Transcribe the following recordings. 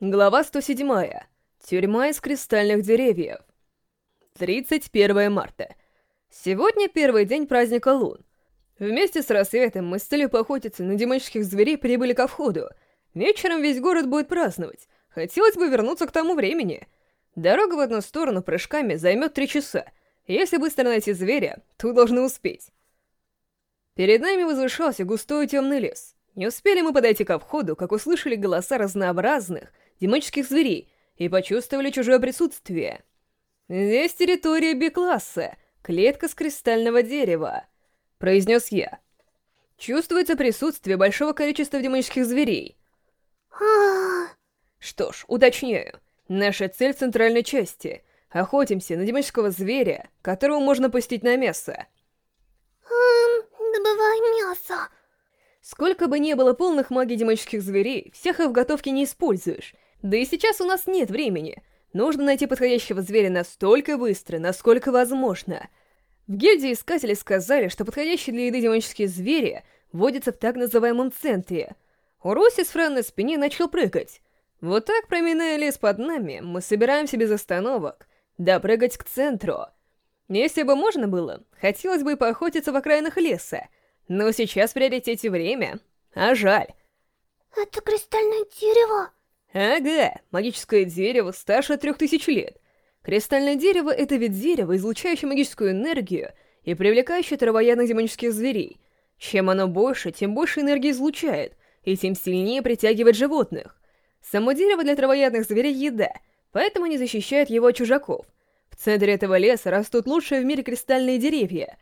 Глава 107. Тюрьма из кристальных деревьев. 31 марта. Сегодня первый день праздника Лун. Вместе с рассветом мы с целью поохотиться на демонических зверей прибыли ко входу. Вечером весь город будет праздновать. Хотелось бы вернуться к тому времени. Дорога в одну сторону прыжками займет три часа. Если быстро найти зверя, то должны успеть. Перед нами возвышался густой темный лес. Не успели мы подойти ко входу, как услышали голоса разнообразных, демонических зверей и почувствовали чужое присутствие. «Здесь территория Б-класса, клетка с кристального дерева», — произнес я. Чувствуется присутствие большого количества демонических зверей. Что ж, уточняю. Наша цель в центральной части. Охотимся на демонического зверя, которого можно пустить на мясо. Эм, добывай мясо. Сколько бы ни было полных магий демонических зверей, всех их в готовке не используешь. Да и сейчас у нас нет времени. Нужно найти подходящего зверя настолько быстро, насколько возможно. В гильдии искателей сказали, что подходящие для еды демонические звери водятся в так называемом центре. Уроси с Френ на спине начал прыгать. Вот так, проминая лес под нами, мы собираемся без остановок допрыгать к центру. Если бы можно было, хотелось бы поохотиться в окраинах леса, но сейчас в приоритете время, а жаль. Это кристальное дерево. Ага, магическое дерево старше трех тысяч лет. Кристальное дерево — это вид дерева, излучающее магическую энергию и привлекающее травоядных демонических зверей. Чем оно больше, тем больше энергии излучает, и тем сильнее притягивает животных. Само дерево для травоядных зверей — еда, поэтому не защищает его от чужаков. В центре этого леса растут лучшие в мире кристальные деревья.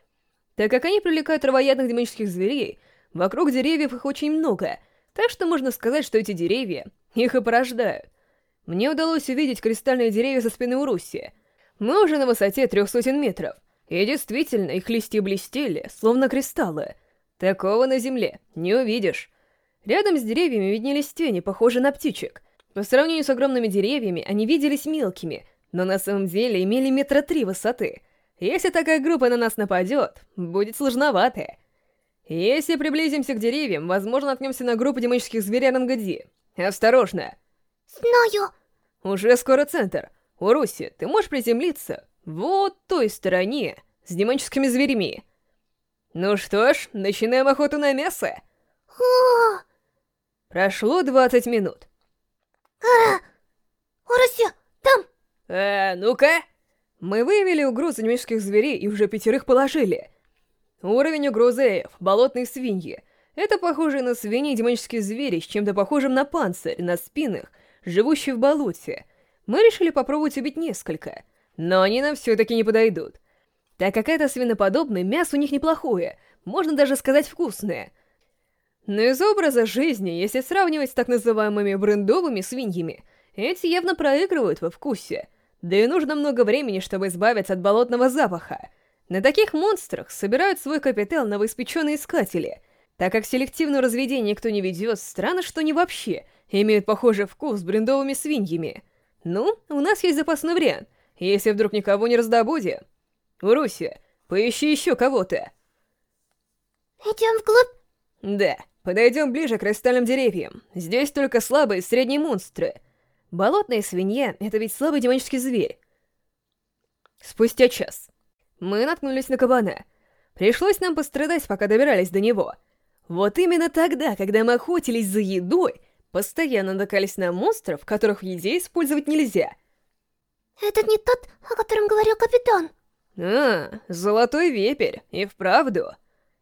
Так как они привлекают травоядных демонических зверей, вокруг деревьев их очень много, так что можно сказать, что эти деревья их и порождают. Мне удалось увидеть кристальные деревья со спины Уруси. Мы уже на высоте трех сотен метров, и действительно, их листья блестели, словно кристаллы. Такого на земле не увидишь. Рядом с деревьями виднелись тени, похожие на птичек. По сравнению с огромными деревьями, они виделись мелкими, но на самом деле имели метра три высоты. Если такая группа на нас нападет, будет сложновато. Если приблизимся к деревьям, возможно, наткнемся на группу демонических зверей ранга Ди. Осторожно. Знаю. Уже скоро центр. Уруси, ты можешь приземлиться вот той стороне с демоническими зверями. Ну что ж, начинаем охоту на мясо. Прошло 20 минут. Уруси, там! Э, ну-ка. Мы выявили угрозу демонических зверей и уже пятерых положили. Уровень угрозы Эйв, болотные свиньи — это похожие на свиньи демонические звери с чем-то похожим на панцирь, на спинах, живущие в болоте. Мы решили попробовать убить несколько, но они нам все-таки не подойдут. Так как это свиноподобное, мясо у них неплохое, можно даже сказать вкусное. Но из образа жизни, если сравнивать с так называемыми брендовыми свиньями, эти явно проигрывают во вкусе. Да и нужно много времени, чтобы избавиться от болотного запаха. На таких монстрах собирают свой капитал новоиспеченные искатели — так как селективное разведение никто не ведет, странно, что они вообще имеют похожий вкус с брендовыми свиньями. Ну, у нас есть запасной вариант, если вдруг никого не раздобудем. Уруси, поищи еще кого-то. Идем вглубь? Да, подойдем ближе к кристальным деревьям. Здесь только слабые и средние монстры. Болотная свинья — это ведь слабый демонический зверь. Спустя час. Мы наткнулись на кабана. Пришлось нам пострадать, пока добирались до него — вот именно тогда, когда мы охотились за едой, постоянно натыкались на монстров, которых в еде использовать нельзя. Это не тот, о котором говорил капитан. А, золотой вепрь, и вправду.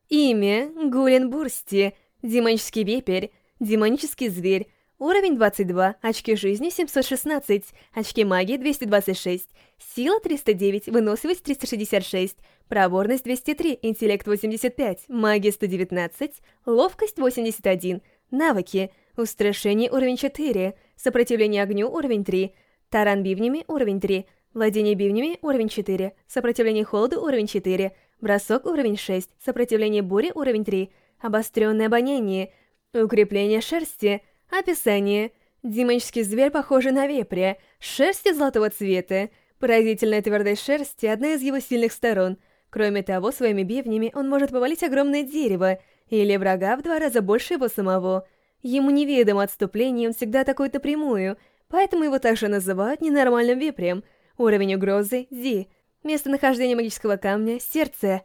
Имя Гуленбурсти, демонический вепрь, демонический зверь, уровень 22, очки жизни 716, очки магии 226, сила 309, выносливость 366, Проворность 203, интеллект 85, магия 119, ловкость 81, навыки, устрашение уровень 4, сопротивление огню уровень 3, таран бивнями уровень 3, владение бивнями уровень 4, сопротивление холоду уровень 4, бросок уровень 6, сопротивление буре уровень 3, обостренное обоняние, укрепление шерсти, описание, демонический зверь похожий на вепря, шерсти золотого цвета, поразительная твердость шерсти – одна из его сильных сторон – Кроме того, своими бивнями он может повалить огромное дерево или врага в два раза больше его самого. Ему неведомо отступление, он всегда атакует напрямую, поэтому его также называют ненормальным вепрем. Уровень угрозы — Зи. Местонахождение магического камня — Сердце.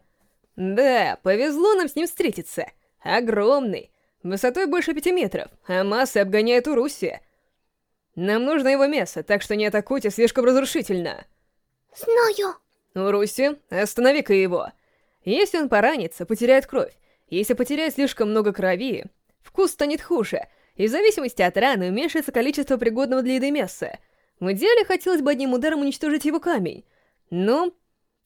Да, повезло нам с ним встретиться. Огромный. Высотой больше пяти метров, а масса обгоняет Уруси. Нам нужно его мясо, так что не атакуйте слишком разрушительно. Знаю. Уруси, останови-ка его. Если он поранится, потеряет кровь. Если потеряет слишком много крови, вкус станет хуже, и в зависимости от раны уменьшится количество пригодного для еды мяса. В идеале хотелось бы одним ударом уничтожить его камень. Но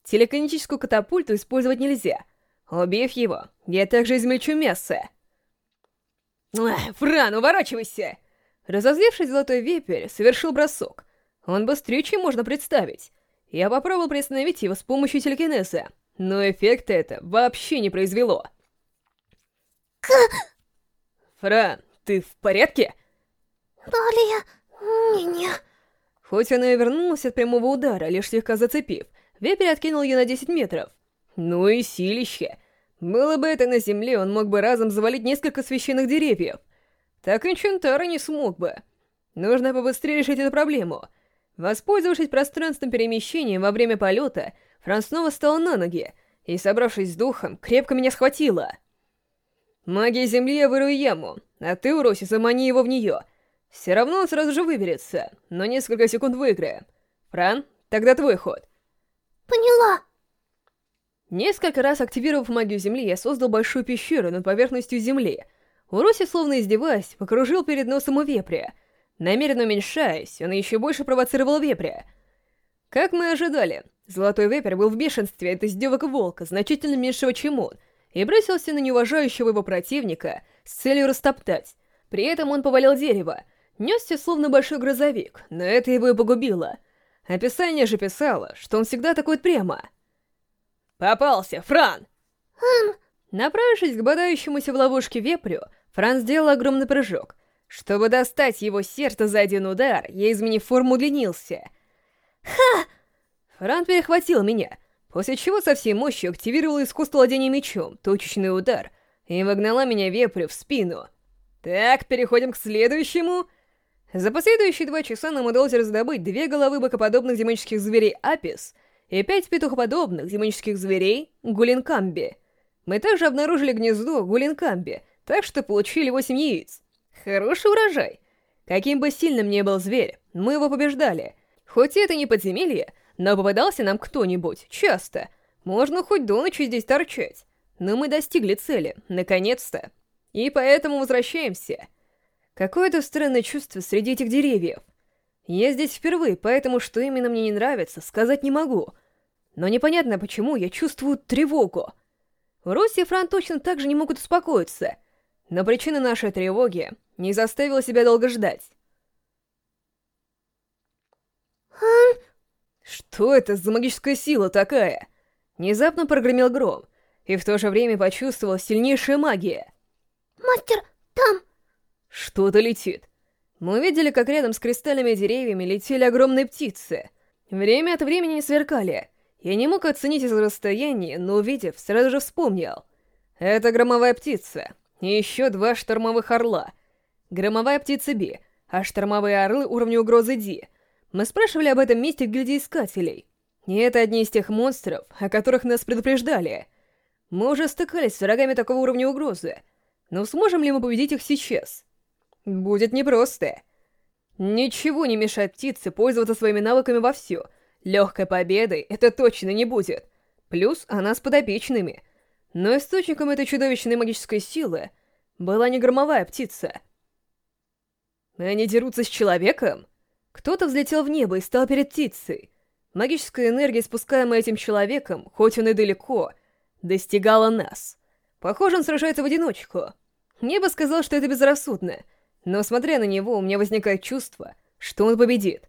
телекинетическую катапульту использовать нельзя. Убив его, я также измельчу мясо. Фран, уворачивайся! Разозлившись, Золотой Вепрь совершил бросок. Он быстрее, чем можно представить. Я попробовал приостановить его с помощью телекинеза, но эффекта это вообще не произвело. К... Фран, ты в порядке? Далее... Не-не... Хоть она и вернулась от прямого удара, лишь слегка зацепив, Вепрь откинул ее на 10 метров. Ну и силище. Было бы это на земле, он мог бы разом завалить несколько священных деревьев. Так Инчентара не смог бы. Нужно побыстрее решить эту проблему. Воспользовавшись пространственным перемещением во время полета, Франц снова встал на ноги и, собравшись с духом, крепко меня схватила. Магия Земли я вырую яму, а ты, Уроси, замани его в нее. Все равно он сразу же выберется, но несколько секунд выиграем. Фран, тогда твой ход. Поняла. Несколько раз активировав магию Земли, я создал большую пещеру над поверхностью Земли — Уроси, словно издеваясь, покружил перед носом у вепря. Намеренно уменьшаясь, он еще больше провоцировал вепря. Как мы ожидали, Золотой Вепрь был в бешенстве от издевок волка, значительно меньшего, чем он, и бросился на неуважающего его противника с целью растоптать. При этом он повалил дерево, несся словно большой грузовик, но это его и погубило. Описание же писало, что он всегда атакует прямо. «Попался, Фран!» Эм... Направившись к бодающемуся в ловушке вепрю, Франц сделал огромный прыжок. Чтобы достать его сердце за один удар, я, изменив форму, удлинился. Ха! Франц перехватил меня, после чего со всей мощью активировал искусство владения мечом, точечный удар, и вогнала меня вепрю в спину. Так, переходим к следующему. За последующие два часа нам удалось раздобыть две головы бокоподобных демонических зверей Апис и пять петухоподобных демонических зверей Гулинкамби. Мы также обнаружили гнездо Гулинкамби, так что получили 8 яиц. Хороший урожай. Каким бы сильным ни был зверь, мы его побеждали. Хоть это не подземелье, но попадался нам кто-нибудь, часто. Можно хоть до ночи здесь торчать. Но мы достигли цели, наконец-то. И поэтому возвращаемся. Какое-то странное чувство среди этих деревьев. Я здесь впервые, поэтому что именно мне не нравится, сказать не могу. Но непонятно почему я чувствую тревогу. Руси и Фран точно так же не могут успокоиться — но причина нашей тревоги не заставила себя долго ждать. Что это за магическая сила такая? Внезапно прогремел гром, и в то же время почувствовал сильнейшая магия. Мастер, там! Что-то летит. Мы видели, как рядом с кристальными деревьями летели огромные птицы. Время от времени сверкали. Я не мог оценить из расстояния, но увидев, сразу же вспомнил. Это громовая птица. И еще два штормовых орла. Громовая птица Би, а штормовые орлы уровня угрозы Ди. Мы спрашивали об этом месте в гильдии искателей. И это одни из тех монстров, о которых нас предупреждали. Мы уже стыкались с врагами такого уровня угрозы. Но сможем ли мы победить их сейчас? Будет непросто. Ничего не мешает птице пользоваться своими навыками вовсю. Легкой победой это точно не будет. Плюс она с подопечными — но источником этой чудовищной магической силы была не громовая птица. Они дерутся с человеком? Кто-то взлетел в небо и стал перед птицей. Магическая энергия, спускаемая этим человеком, хоть он и далеко, достигала нас. Похоже, он сражается в одиночку. Мне бы сказал, что это безрассудно, но, смотря на него, у меня возникает чувство, что он победит.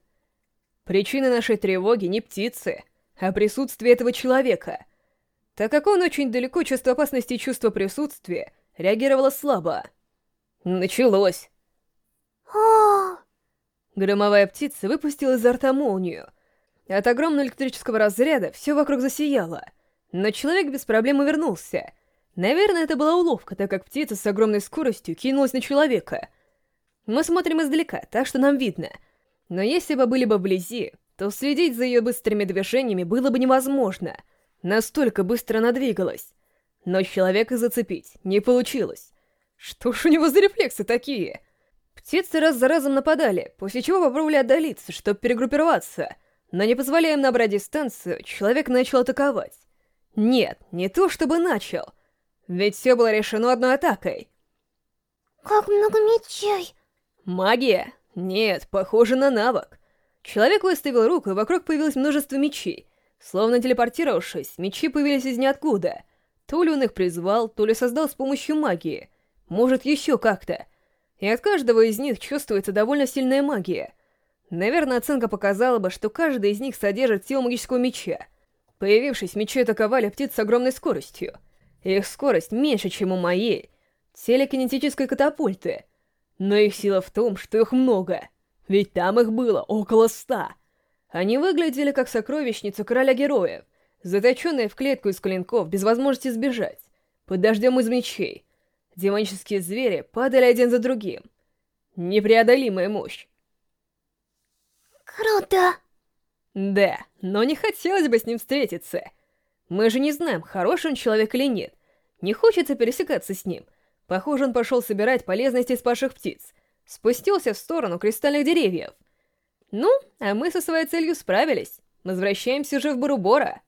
Причина нашей тревоги не птицы, а присутствие этого человека — так как он очень далеко, чувство опасности и чувство присутствия реагировало слабо. Началось. О! Громовая птица выпустила изо рта молнию. От огромного электрического разряда все вокруг засияло. Но человек без проблем вернулся. Наверное, это была уловка, так как птица с огромной скоростью кинулась на человека. Мы смотрим издалека, так что нам видно. Но если бы были бы вблизи, то следить за ее быстрыми движениями было бы невозможно. Настолько быстро она двигалась. Но человека зацепить не получилось. Что ж у него за рефлексы такие? Птицы раз за разом нападали, после чего попробовали отдалиться, чтобы перегруппироваться. Но не позволяя им набрать дистанцию, человек начал атаковать. Нет, не то чтобы начал. Ведь все было решено одной атакой. Как много мечей. Магия? Нет, похоже на навык. Человек выставил руку, и вокруг появилось множество мечей. Словно телепортировавшись, мечи появились из ниоткуда. То ли он их призвал, то ли создал с помощью магии. Может, еще как-то. И от каждого из них чувствуется довольно сильная магия. Наверное, оценка показала бы, что каждый из них содержит силу магического меча. Появившись, мечи атаковали птиц с огромной скоростью. Их скорость меньше, чем у моей телекинетической катапульты. Но их сила в том, что их много. Ведь там их было около ста. Они выглядели как сокровищница короля героев, заточенные в клетку из клинков без возможности сбежать, под дождем из мечей. Демонические звери падали один за другим. Непреодолимая мощь. Круто. Да, но не хотелось бы с ним встретиться. Мы же не знаем, хороший он человек или нет. Не хочется пересекаться с ним. Похоже, он пошел собирать полезности спасших птиц. Спустился в сторону кристальных деревьев. Ну, а мы со своей целью справились. Возвращаемся уже в Бурубора.